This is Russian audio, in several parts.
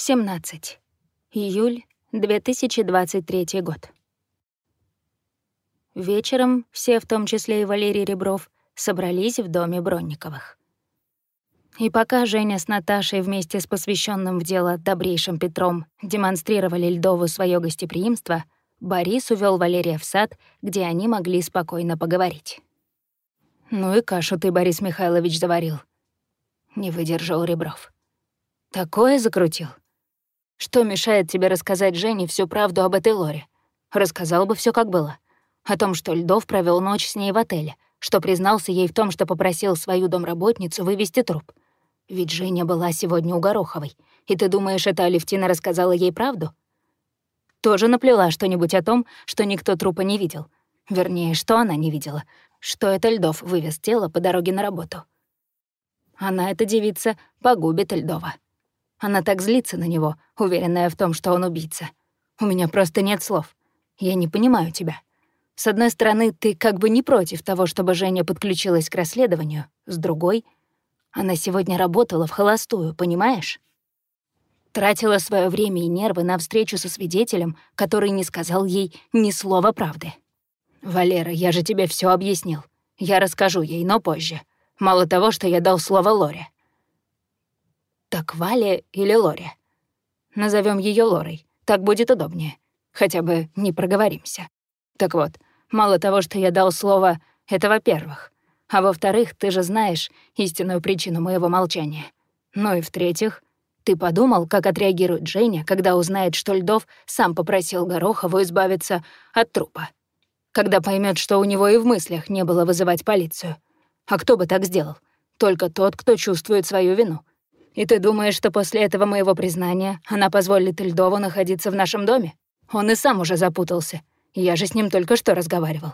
17. Июль 2023 год. Вечером все, в том числе и Валерий Ребров, собрались в доме Бронниковых. И пока Женя с Наташей вместе с посвященным в дело добрейшим Петром демонстрировали Льдову свое гостеприимство, Борис увел Валерия в сад, где они могли спокойно поговорить. «Ну и кашу ты, Борис Михайлович, заварил», — не выдержал Ребров. «Такое закрутил?» Что мешает тебе рассказать Жене всю правду об этой Лоре? Рассказал бы все как было. О том, что Льдов провел ночь с ней в отеле, что признался ей в том, что попросил свою домработницу вывести труп. Ведь Женя была сегодня у Гороховой. И ты думаешь, эта Алевтина рассказала ей правду? Тоже наплела что-нибудь о том, что никто трупа не видел. Вернее, что она не видела. Что это Льдов вывез тело по дороге на работу. Она, эта девица, погубит Льдова. Она так злится на него, уверенная в том, что он убийца. У меня просто нет слов. Я не понимаю тебя. С одной стороны, ты как бы не против того, чтобы Женя подключилась к расследованию. С другой, она сегодня работала в холостую, понимаешь? Тратила свое время и нервы на встречу со свидетелем, который не сказал ей ни слова правды. «Валера, я же тебе все объяснил. Я расскажу ей, но позже. Мало того, что я дал слово Лоре. Так Валя или Лори? Назовем ее Лорой, так будет удобнее. Хотя бы не проговоримся. Так вот, мало того, что я дал слово, это во-первых. А во-вторых, ты же знаешь истинную причину моего молчания. Ну и в-третьих, ты подумал, как отреагирует Женя, когда узнает, что Льдов сам попросил Горохову избавиться от трупа? Когда поймет, что у него и в мыслях не было вызывать полицию. А кто бы так сделал? Только тот, кто чувствует свою вину. И ты думаешь, что после этого моего признания она позволит Льдову находиться в нашем доме? Он и сам уже запутался. Я же с ним только что разговаривал.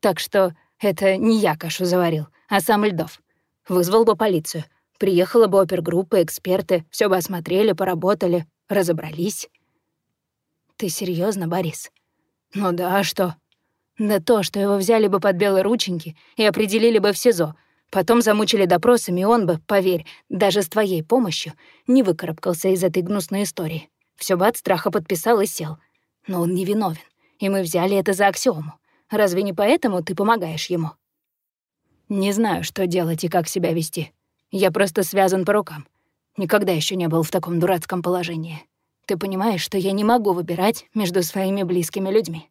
Так что это не я кашу заварил, а сам Льдов. Вызвал бы полицию. Приехала бы опергруппа, эксперты, все бы осмотрели, поработали, разобрались. Ты серьезно, Борис? Ну да, а что? Да то, что его взяли бы под белые рученьки и определили бы в СИЗО — Потом замучили допросами, он бы, поверь, даже с твоей помощью не выкарабкался из этой гнусной истории. Все бы от страха подписал и сел. Но он не виновен, и мы взяли это за аксиому. Разве не поэтому ты помогаешь ему? Не знаю, что делать и как себя вести. Я просто связан по рукам. Никогда еще не был в таком дурацком положении. Ты понимаешь, что я не могу выбирать между своими близкими людьми.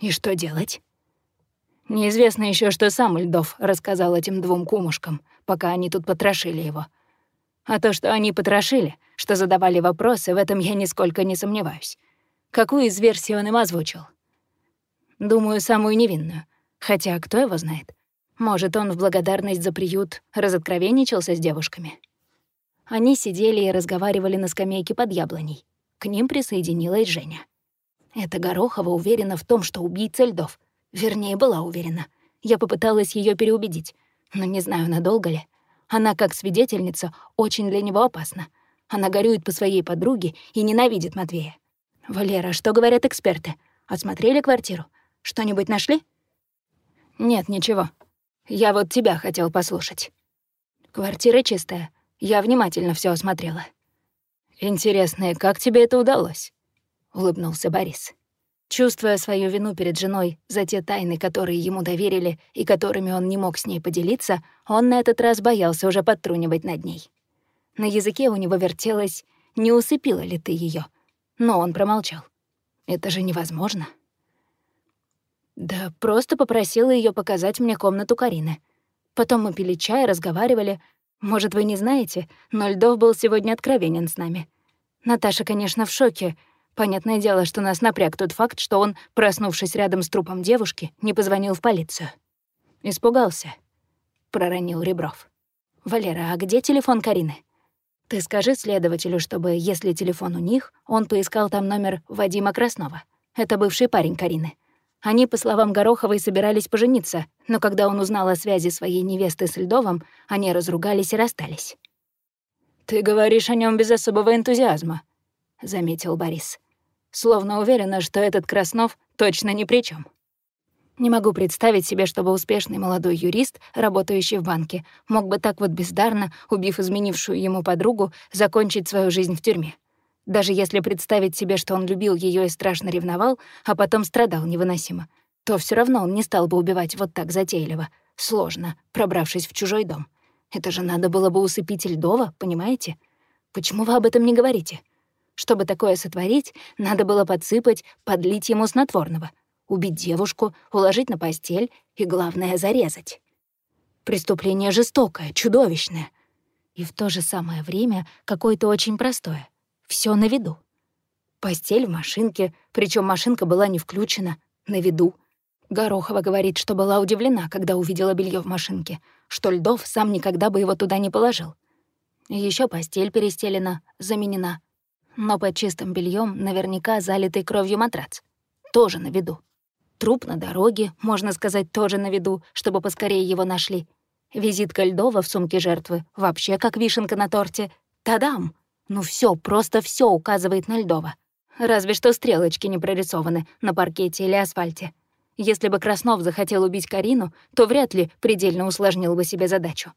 И что делать? Неизвестно еще, что сам Льдов рассказал этим двум кумушкам, пока они тут потрошили его. А то, что они потрошили, что задавали вопросы, в этом я нисколько не сомневаюсь. Какую из версий он им озвучил? Думаю, самую невинную. Хотя кто его знает? Может, он в благодарность за приют разоткровенничался с девушками? Они сидели и разговаривали на скамейке под яблоней. К ним присоединилась Женя. Эта Горохова уверена в том, что убийца Льдов. Вернее, была уверена. Я попыталась ее переубедить, но не знаю, надолго ли. Она, как свидетельница, очень для него опасна. Она горюет по своей подруге и ненавидит Матвея. «Валера, что говорят эксперты? Осмотрели квартиру? Что-нибудь нашли?» «Нет, ничего. Я вот тебя хотел послушать. Квартира чистая. Я внимательно все осмотрела». «Интересно, как тебе это удалось?» — улыбнулся Борис. Чувствуя свою вину перед женой за те тайны, которые ему доверили и которыми он не мог с ней поделиться, он на этот раз боялся уже подтрунивать над ней. На языке у него вертелось «Не усыпила ли ты ее? Но он промолчал. «Это же невозможно». Да просто попросила ее показать мне комнату Карины. Потом мы пили чай, разговаривали. Может, вы не знаете, но Льдов был сегодня откровенен с нами. Наташа, конечно, в шоке — Понятное дело, что нас напряг тот факт, что он, проснувшись рядом с трупом девушки, не позвонил в полицию. «Испугался», — проронил Ребров. «Валера, а где телефон Карины?» «Ты скажи следователю, чтобы, если телефон у них, он поискал там номер Вадима Краснова. Это бывший парень Карины. Они, по словам Гороховой, собирались пожениться, но когда он узнал о связи своей невесты с Льдовым, они разругались и расстались». «Ты говоришь о нем без особого энтузиазма», — заметил Борис словно уверена, что этот Краснов точно ни при чем. Не могу представить себе, чтобы успешный молодой юрист, работающий в банке, мог бы так вот бездарно, убив изменившую ему подругу, закончить свою жизнь в тюрьме. Даже если представить себе, что он любил ее и страшно ревновал, а потом страдал невыносимо, то все равно он не стал бы убивать вот так затейливо, сложно, пробравшись в чужой дом. Это же надо было бы усыпить Льдова, понимаете? Почему вы об этом не говорите? Чтобы такое сотворить, надо было подсыпать, подлить ему снотворного, убить девушку, уложить на постель и, главное, зарезать. Преступление жестокое, чудовищное. И в то же самое время какое-то очень простое. Все на виду. Постель в машинке, причем машинка была не включена, на виду. Горохова говорит, что была удивлена, когда увидела белье в машинке, что Льдов сам никогда бы его туда не положил. Еще постель перестелена, заменена. Но под чистым бельем наверняка залитый кровью матрац. Тоже на виду. Труп на дороге, можно сказать, тоже на виду, чтобы поскорее его нашли. Визитка Льдова в сумке жертвы вообще как вишенка на торте. Тадам! Ну все, просто все указывает на Льдова. Разве что стрелочки не прорисованы на паркете или асфальте. Если бы Краснов захотел убить Карину, то вряд ли предельно усложнил бы себе задачу.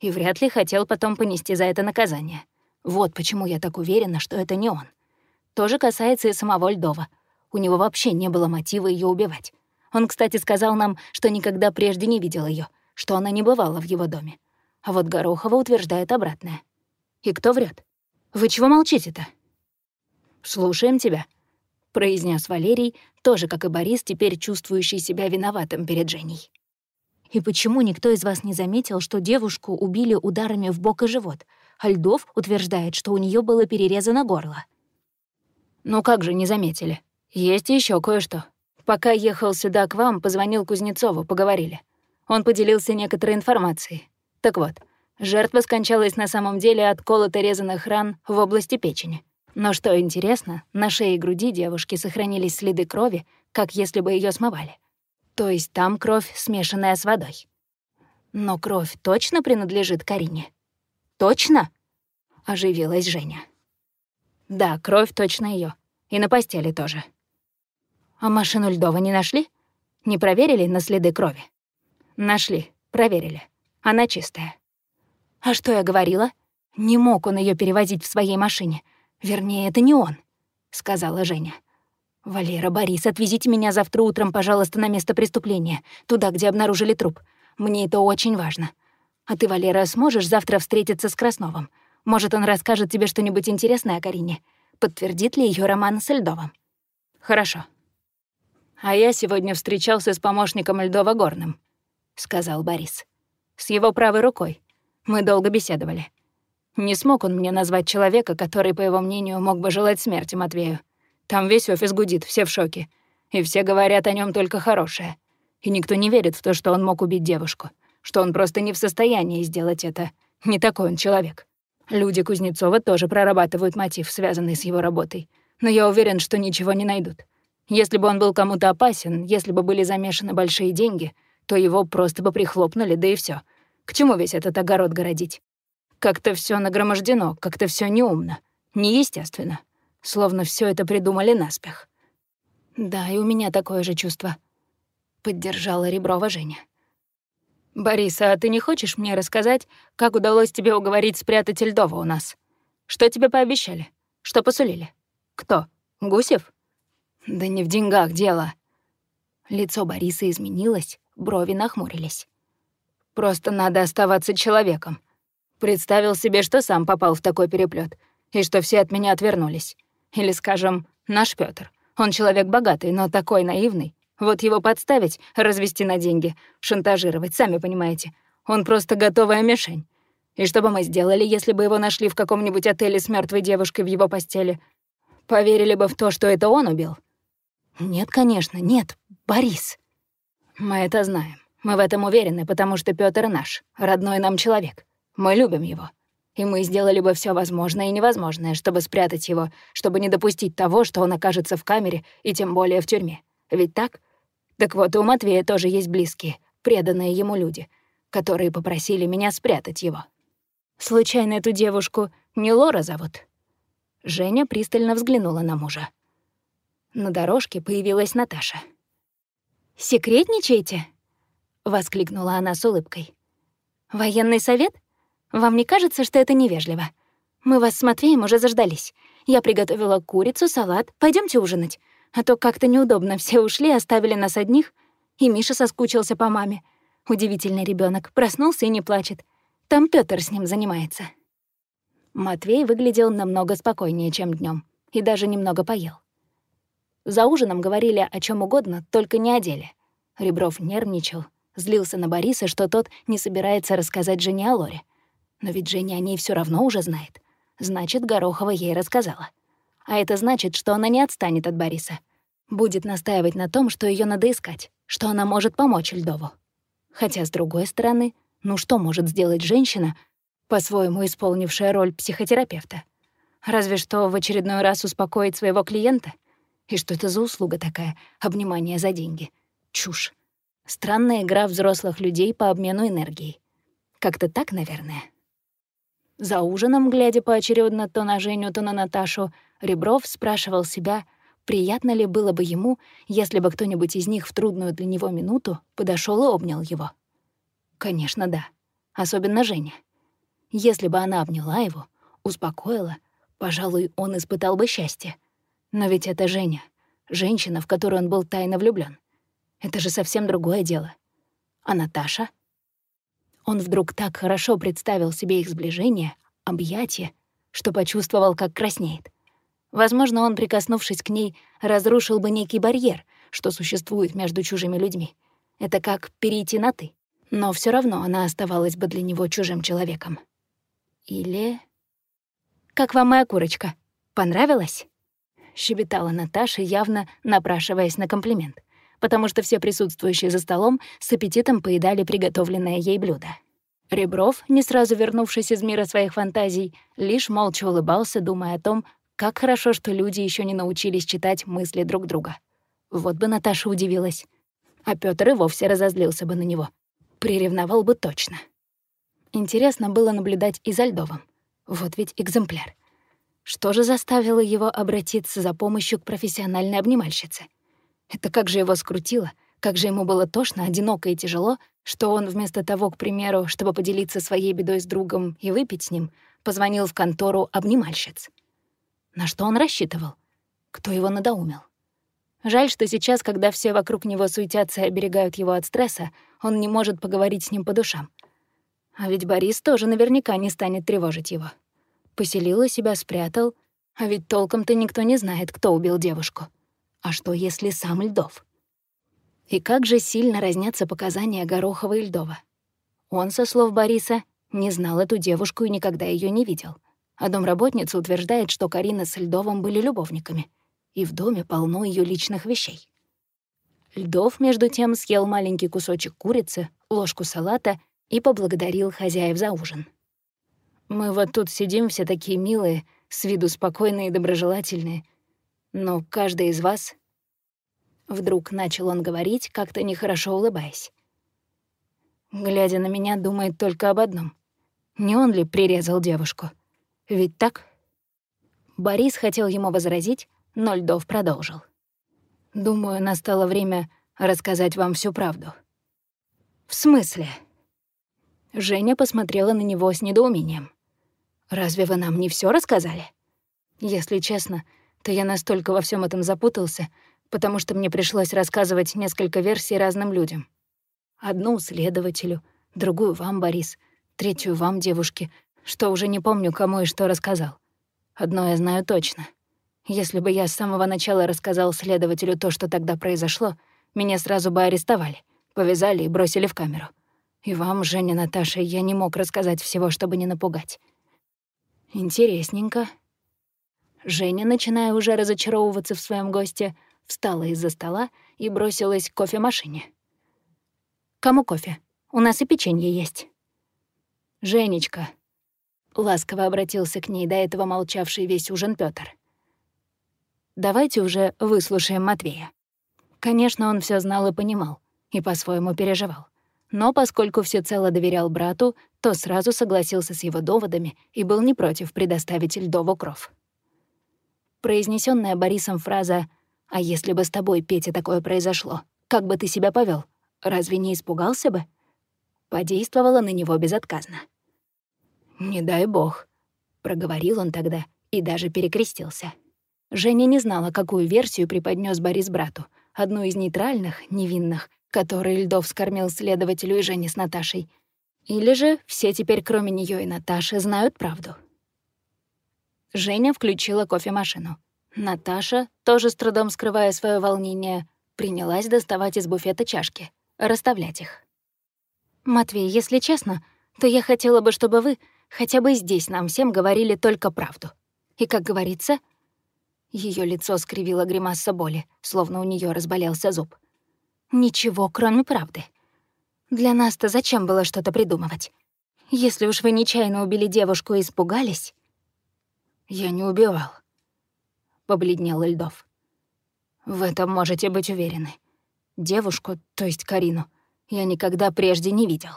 И вряд ли хотел потом понести за это наказание. Вот почему я так уверена, что это не он. То же касается и самого Льдова. У него вообще не было мотива ее убивать. Он, кстати, сказал нам, что никогда прежде не видел ее, что она не бывала в его доме. А вот Горохова утверждает обратное. И кто врет? Вы чего молчите-то?» «Слушаем тебя», — произнес Валерий, тоже, как и Борис, теперь чувствующий себя виноватым перед Женей. «И почему никто из вас не заметил, что девушку убили ударами в бок и живот, а Льдов утверждает, что у нее было перерезано горло?» «Ну как же не заметили? Есть еще кое-что. Пока ехал сюда к вам, позвонил Кузнецову, поговорили. Он поделился некоторой информацией. Так вот, Жертва скончалась на самом деле от колото-резанных ран в области печени. Но что интересно, на шее и груди девушки сохранились следы крови, как если бы ее смывали. То есть там кровь, смешанная с водой. Но кровь точно принадлежит Карине? Точно? Оживилась Женя. Да, кровь точно ее. И на постели тоже. А машину Льдова не нашли? Не проверили на следы крови? Нашли, проверили. Она чистая. А что я говорила? Не мог он ее перевозить в своей машине. Вернее, это не он, сказала Женя. «Валера, Борис, отвезите меня завтра утром, пожалуйста, на место преступления, туда, где обнаружили труп. Мне это очень важно. А ты, Валера, сможешь завтра встретиться с Красновым? Может, он расскажет тебе что-нибудь интересное о Карине? Подтвердит ли ее роман с Льдовым?» «Хорошо». «А я сегодня встречался с помощником Льдова Горным», — сказал Борис. «С его правой рукой. Мы долго беседовали. Не смог он мне назвать человека, который, по его мнению, мог бы желать смерти Матвею. Там весь офис гудит, все в шоке. И все говорят о нем только хорошее. И никто не верит в то, что он мог убить девушку. Что он просто не в состоянии сделать это. Не такой он человек. Люди Кузнецова тоже прорабатывают мотив, связанный с его работой. Но я уверен, что ничего не найдут. Если бы он был кому-то опасен, если бы были замешаны большие деньги, то его просто бы прихлопнули, да и все. К чему весь этот огород городить? Как-то все нагромождено, как-то все неумно, неестественно. Словно все это придумали наспех. Да, и у меня такое же чувство. Поддержала Реброва Женя. «Борис, а ты не хочешь мне рассказать, как удалось тебе уговорить спрятать Льдова у нас? Что тебе пообещали? Что посулили? Кто? Гусев?» «Да не в деньгах дело». Лицо Бориса изменилось, брови нахмурились. Просто надо оставаться человеком. Представил себе, что сам попал в такой переплет, и что все от меня отвернулись. Или, скажем, наш Пётр. Он человек богатый, но такой наивный. Вот его подставить, развести на деньги, шантажировать, сами понимаете. Он просто готовая мишень. И что бы мы сделали, если бы его нашли в каком-нибудь отеле с мертвой девушкой в его постели? Поверили бы в то, что это он убил? Нет, конечно, нет, Борис. Мы это знаем. Мы в этом уверены, потому что Пётр наш, родной нам человек. Мы любим его. И мы сделали бы все возможное и невозможное, чтобы спрятать его, чтобы не допустить того, что он окажется в камере и тем более в тюрьме. Ведь так? Так вот, у Матвея тоже есть близкие, преданные ему люди, которые попросили меня спрятать его. Случайно эту девушку не Лора зовут? Женя пристально взглянула на мужа. На дорожке появилась Наташа. «Секретничаете?» — воскликнула она с улыбкой. «Военный совет? Вам не кажется, что это невежливо? Мы вас с Матвеем уже заждались. Я приготовила курицу, салат. Пойдемте ужинать. А то как-то неудобно, все ушли, оставили нас одних. И Миша соскучился по маме. Удивительный ребенок, проснулся и не плачет. Там Пётр с ним занимается». Матвей выглядел намного спокойнее, чем днем, и даже немного поел. За ужином говорили о чем угодно, только не о деле. Ребров нервничал, злился на Бориса, что тот не собирается рассказать жене о Лоре. Но ведь Женя о ней все равно уже знает. Значит, Горохова ей рассказала. А это значит, что она не отстанет от Бориса. Будет настаивать на том, что ее надо искать, что она может помочь Льдову. Хотя, с другой стороны, ну что может сделать женщина, по-своему исполнившая роль психотерапевта? Разве что в очередной раз успокоить своего клиента — и что это за услуга такая — обнимание за деньги? Чушь. Странная игра взрослых людей по обмену энергией. Как-то так, наверное. За ужином, глядя поочередно то на Женю, то на Наташу, Ребров спрашивал себя, приятно ли было бы ему, если бы кто-нибудь из них в трудную для него минуту подошел и обнял его. Конечно, да. Особенно Женя. Если бы она обняла его, успокоила, пожалуй, он испытал бы счастье. Но ведь это Женя, женщина, в которую он был тайно влюблён. Это же совсем другое дело. А Наташа? Он вдруг так хорошо представил себе их сближение, объятие, что почувствовал, как краснеет. Возможно, он, прикоснувшись к ней, разрушил бы некий барьер, что существует между чужими людьми. Это как перейти на «ты». Но всё равно она оставалась бы для него чужим человеком. Или... «Как вам моя курочка? Понравилась?» щебетала Наташа, явно напрашиваясь на комплимент, потому что все присутствующие за столом с аппетитом поедали приготовленное ей блюдо. Ребров, не сразу вернувшись из мира своих фантазий, лишь молча улыбался, думая о том, как хорошо, что люди еще не научились читать мысли друг друга. Вот бы Наташа удивилась. А Пётр и вовсе разозлился бы на него. Приревновал бы точно. Интересно было наблюдать и за Льдовым. Вот ведь экземпляр. Что же заставило его обратиться за помощью к профессиональной обнимальщице? Это как же его скрутило, как же ему было тошно, одиноко и тяжело, что он вместо того, к примеру, чтобы поделиться своей бедой с другом и выпить с ним, позвонил в контору обнимальщиц. На что он рассчитывал? Кто его надоумил? Жаль, что сейчас, когда все вокруг него суетятся и оберегают его от стресса, он не может поговорить с ним по душам. А ведь Борис тоже наверняка не станет тревожить его. Поселила себя, спрятал. А ведь толком-то никто не знает, кто убил девушку. А что, если сам Льдов? И как же сильно разнятся показания Горохова и Льдова. Он, со слов Бориса, не знал эту девушку и никогда ее не видел. А домработница утверждает, что Карина с Льдовым были любовниками. И в доме полно ее личных вещей. Льдов, между тем, съел маленький кусочек курицы, ложку салата и поблагодарил хозяев за ужин. Мы вот тут сидим все такие милые, с виду спокойные и доброжелательные. Но каждый из вас... Вдруг начал он говорить, как-то нехорошо улыбаясь. Глядя на меня, думает только об одном. Не он ли прирезал девушку? Ведь так? Борис хотел ему возразить, но Льдов продолжил. Думаю, настало время рассказать вам всю правду. В смысле? Женя посмотрела на него с недоумением. Разве вы нам не все рассказали? Если честно, то я настолько во всем этом запутался, потому что мне пришлось рассказывать несколько версий разным людям. Одну следователю, другую вам, Борис, третью вам, девушке, что уже не помню, кому и что рассказал. Одно я знаю точно. Если бы я с самого начала рассказал следователю то, что тогда произошло, меня сразу бы арестовали, повязали и бросили в камеру. И вам, Женя, Наташа, я не мог рассказать всего, чтобы не напугать. Интересненько. Женя, начиная уже разочаровываться в своем госте, встала из-за стола и бросилась к кофемашине. «Кому кофе? У нас и печенье есть». «Женечка», — ласково обратился к ней до этого молчавший весь ужин Пётр. «Давайте уже выслушаем Матвея». Конечно, он все знал и понимал, и по-своему переживал но поскольку всецело доверял брату, то сразу согласился с его доводами и был не против предоставить Льдову кров. Произнесенная Борисом фраза «А если бы с тобой, Петя, такое произошло?» как бы ты себя повел? Разве не испугался бы?» Подействовала на него безотказно. «Не дай бог», — проговорил он тогда и даже перекрестился. Женя не знала, какую версию преподнес Борис брату. Одну из нейтральных, невинных, которые Льдов скормил следователю и Жене с Наташей. Или же все теперь, кроме нее и Наташи, знают правду. Женя включила кофемашину. Наташа, тоже с трудом скрывая свое волнение, принялась доставать из буфета чашки, расставлять их. «Матвей, если честно, то я хотела бы, чтобы вы хотя бы здесь нам всем говорили только правду. И, как говорится...» Ее лицо скривило гримаса боли, словно у нее разболелся зуб. «Ничего, кроме правды. Для нас-то зачем было что-то придумывать? Если уж вы нечаянно убили девушку и испугались...» «Я не убивал», — побледнел Льдов. «В этом можете быть уверены. Девушку, то есть Карину, я никогда прежде не видел».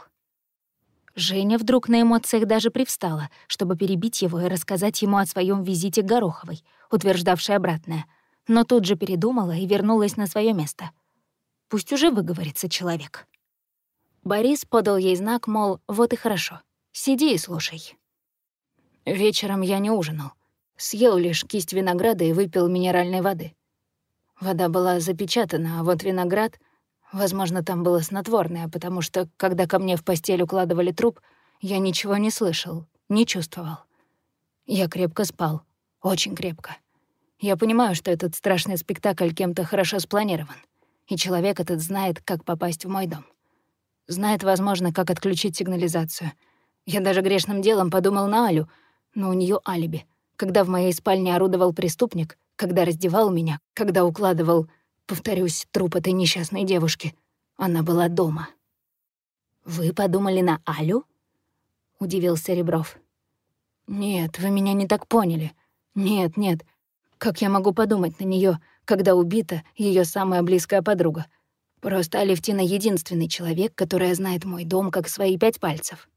Женя вдруг на эмоциях даже привстала, чтобы перебить его и рассказать ему о своем визите к Гороховой, утверждавшей обратное, но тут же передумала и вернулась на свое место. Пусть уже выговорится человек. Борис подал ей знак, мол, вот и хорошо, сиди и слушай. Вечером я не ужинал. Съел лишь кисть винограда и выпил минеральной воды. Вода была запечатана, а вот виноград — Возможно, там было снотворное, потому что, когда ко мне в постель укладывали труп, я ничего не слышал, не чувствовал. Я крепко спал, очень крепко. Я понимаю, что этот страшный спектакль кем-то хорошо спланирован, и человек этот знает, как попасть в мой дом. Знает, возможно, как отключить сигнализацию. Я даже грешным делом подумал на Алю, но у нее алиби. Когда в моей спальне орудовал преступник, когда раздевал меня, когда укладывал Повторюсь, труп этой несчастной девушки. Она была дома. «Вы подумали на Алю?» — удивился Ребров. «Нет, вы меня не так поняли. Нет, нет. Как я могу подумать на нее, когда убита ее самая близкая подруга? Просто Алевтина — единственный человек, который знает мой дом как свои пять пальцев.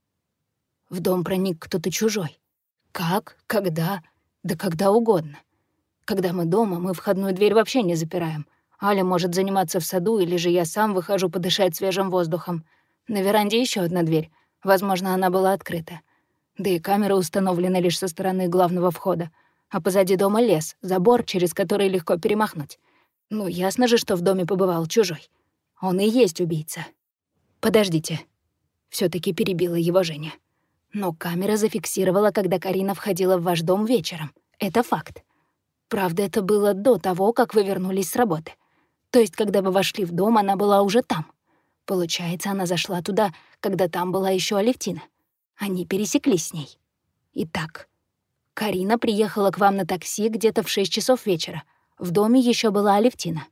В дом проник кто-то чужой. Как? Когда? Да когда угодно. Когда мы дома, мы входную дверь вообще не запираем. Аля может заниматься в саду, или же я сам выхожу подышать свежим воздухом. На веранде еще одна дверь. Возможно, она была открыта. Да и камера установлена лишь со стороны главного входа. А позади дома лес, забор, через который легко перемахнуть. Ну, ясно же, что в доме побывал чужой. Он и есть убийца. Подождите. все таки перебила его Женя. Но камера зафиксировала, когда Карина входила в ваш дом вечером. Это факт. Правда, это было до того, как вы вернулись с работы. То есть, когда вы вошли в дом, она была уже там. Получается, она зашла туда, когда там была еще Алевтина. Они пересеклись с ней. Итак, Карина приехала к вам на такси где-то в 6 часов вечера. В доме еще была Алевтина.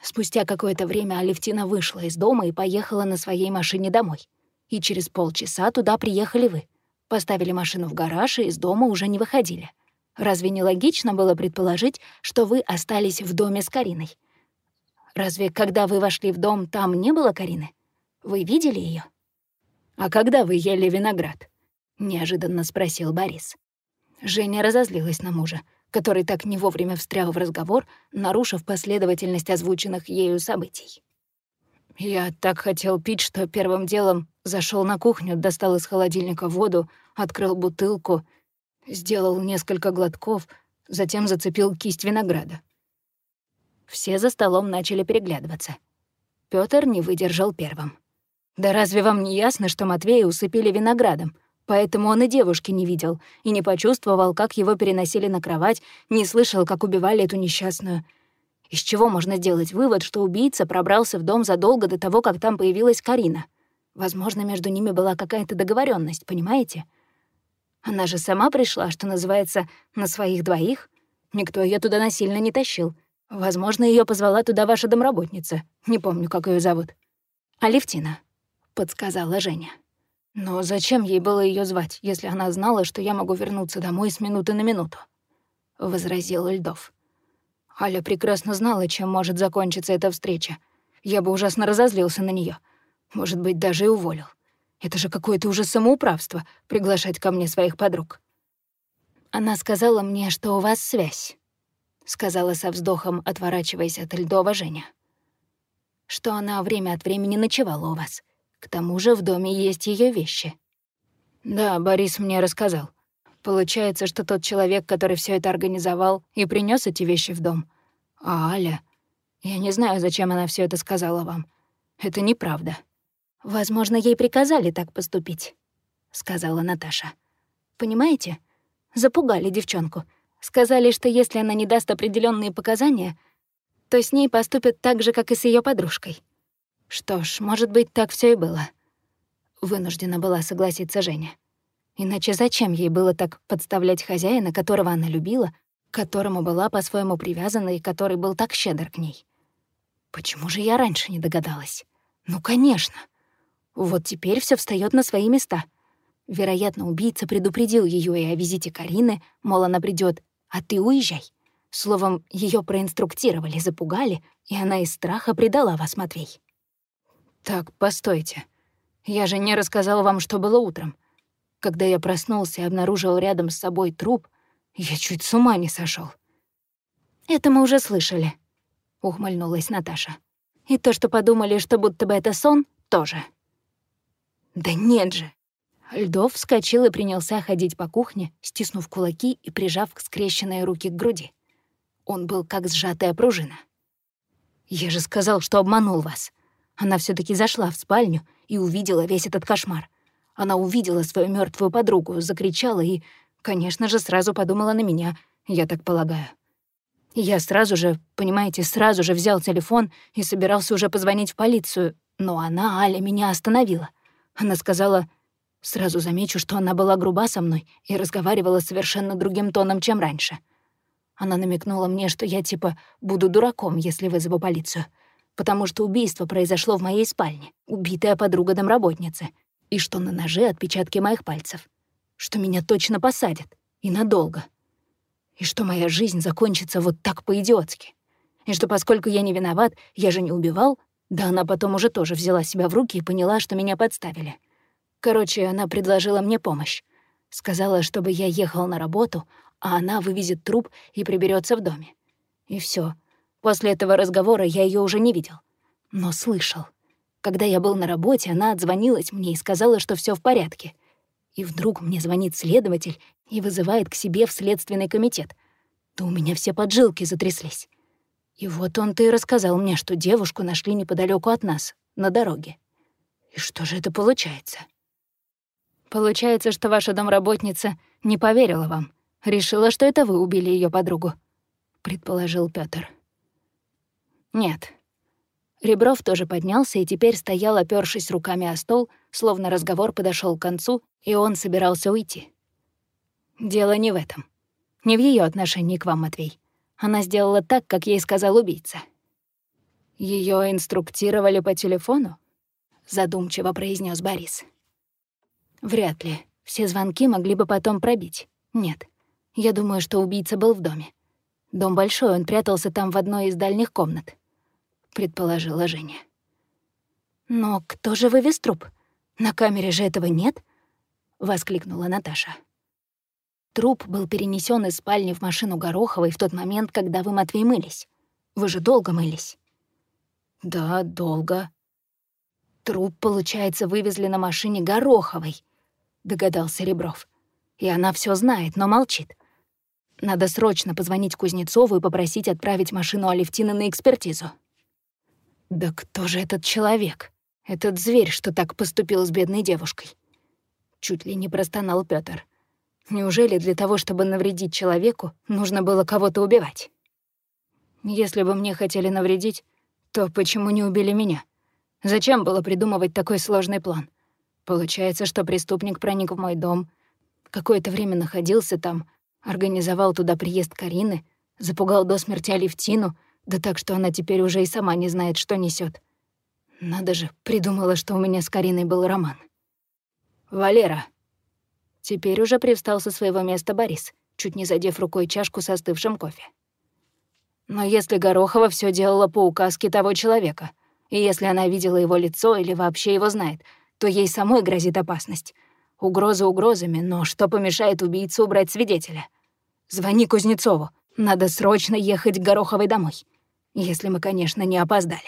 Спустя какое-то время Алевтина вышла из дома и поехала на своей машине домой. И через полчаса туда приехали вы. Поставили машину в гараж и из дома уже не выходили. Разве не логично было предположить, что вы остались в доме с Кариной? Разве когда вы вошли в дом, там не было Карины? Вы видели ее? «А когда вы ели виноград?» — неожиданно спросил Борис. Женя разозлилась на мужа, который так не вовремя встрял в разговор, нарушив последовательность озвученных ею событий. Я так хотел пить, что первым делом зашел на кухню, достал из холодильника воду, открыл бутылку, сделал несколько глотков, затем зацепил кисть винограда. Все за столом начали переглядываться. Пётр не выдержал первым. «Да разве вам не ясно, что Матвея усыпили виноградом? Поэтому он и девушки не видел, и не почувствовал, как его переносили на кровать, не слышал, как убивали эту несчастную. Из чего можно сделать вывод, что убийца пробрался в дом задолго до того, как там появилась Карина? Возможно, между ними была какая-то договоренность, понимаете? Она же сама пришла, что называется, на своих двоих. Никто ее туда насильно не тащил. Возможно, ее позвала туда ваша домработница. Не помню, как ее зовут. Алевтина, подсказала Женя. Но зачем ей было ее звать, если она знала, что я могу вернуться домой с минуты на минуту? возразил Льдов. Аля прекрасно знала, чем может закончиться эта встреча. Я бы ужасно разозлился на нее, Может быть, даже и уволил. Это же какое-то уже самоуправство — приглашать ко мне своих подруг. Она сказала мне, что у вас связь. — сказала со вздохом, отворачиваясь от Льдова Женя. что она время от времени ночевала у вас. К тому же в доме есть ее вещи. Да, Борис мне рассказал. Получается, что тот человек, который все это организовал и принес эти вещи в дом. А Аля... Я не знаю, зачем она все это сказала вам. Это неправда. Возможно, ей приказали так поступить, сказала Наташа. Понимаете? Запугали девчонку. Сказали, что если она не даст определенные показания, то с ней поступят так же, как и с ее подружкой. Что ж, может быть, так все и было. Вынуждена была согласиться Женя. Иначе зачем ей было так подставлять хозяина, которого она любила, к которому была по-своему привязана и который был так щедр к ней? Почему же я раньше не догадалась? Ну, конечно. Вот теперь все встает на свои места. Вероятно, убийца предупредил ее и о визите Карины, мол, она придет, а ты уезжай. Словом, ее проинструктировали, запугали, и она из страха предала вас, Матвей. Так, постойте. Я же не рассказал вам, что было утром. Когда я проснулся и обнаружил рядом с собой труп, я чуть с ума не сошел. Это мы уже слышали, — ухмыльнулась Наташа. «И то, что подумали, что будто бы это сон, тоже». «Да нет же!» Льдов вскочил и принялся ходить по кухне, стиснув кулаки и прижав скрещенные руки к груди. Он был как сжатая пружина. «Я же сказал, что обманул вас. Она все таки зашла в спальню и увидела весь этот кошмар. Она увидела свою мертвую подругу, закричала и, конечно же, сразу подумала на меня, я так полагаю. Я сразу же, понимаете, сразу же взял телефон и собирался уже позвонить в полицию, но она, Аля, меня остановила. Она сказала... Сразу замечу, что она была груба со мной и разговаривала совершенно другим тоном, чем раньше. Она намекнула мне, что я типа буду дураком, если вызову полицию, потому что убийство произошло в моей спальне, убитая подруга домработницы, и что на ноже отпечатки моих пальцев, что меня точно посадят, и надолго и что моя жизнь закончится вот так по-идиотски. И что поскольку я не виноват, я же не убивал, да она потом уже тоже взяла себя в руки и поняла, что меня подставили. Короче, она предложила мне помощь. Сказала, чтобы я ехал на работу, а она вывезет труп и приберется в доме. И все. После этого разговора я ее уже не видел. Но слышал. Когда я был на работе, она отзвонилась мне и сказала, что все в порядке. И вдруг мне звонит следователь и вызывает к себе в следственный комитет. Да у меня все поджилки затряслись. И вот он-то и рассказал мне, что девушку нашли неподалеку от нас, на дороге. И что же это получается? Получается, что ваша домработница не поверила вам, решила, что это вы убили ее подругу, предположил Пётр. Нет. Ребров тоже поднялся и теперь стоял, опёршись руками о стол, словно разговор подошел к концу, и он собирался уйти. Дело не в этом. Не в ее отношении к вам, Матвей. Она сделала так, как ей сказал убийца. Ее инструктировали по телефону? Задумчиво произнес Борис. Вряд ли. Все звонки могли бы потом пробить. Нет. Я думаю, что убийца был в доме. Дом большой, он прятался там в одной из дальних комнат, предположила Женя. Но кто же вывез труп? На камере же этого нет, воскликнула Наташа. Труп был перенесен из спальни в машину Гороховой в тот момент, когда вы, Матвей, мылись. Вы же долго мылись. Да, долго. Труп, получается, вывезли на машине Гороховой, догадался Ребров. И она все знает, но молчит. Надо срочно позвонить Кузнецову и попросить отправить машину Алевтины на экспертизу. Да кто же этот человек? Этот зверь, что так поступил с бедной девушкой? Чуть ли не простонал Пётр. Неужели для того, чтобы навредить человеку, нужно было кого-то убивать? Если бы мне хотели навредить, то почему не убили меня? Зачем было придумывать такой сложный план? Получается, что преступник проник в мой дом, какое-то время находился там, организовал туда приезд Карины, запугал до смерти Алевтину, да так, что она теперь уже и сама не знает, что несет. Надо же, придумала, что у меня с Кариной был роман. «Валера», Теперь уже привстал со своего места Борис, чуть не задев рукой чашку со остывшим кофе. Но если Горохова все делала по указке того человека, и если она видела его лицо или вообще его знает, то ей самой грозит опасность. Угрозы угрозами, но что помешает убийце убрать свидетеля? Звони Кузнецову. Надо срочно ехать к Гороховой домой. Если мы, конечно, не опоздали.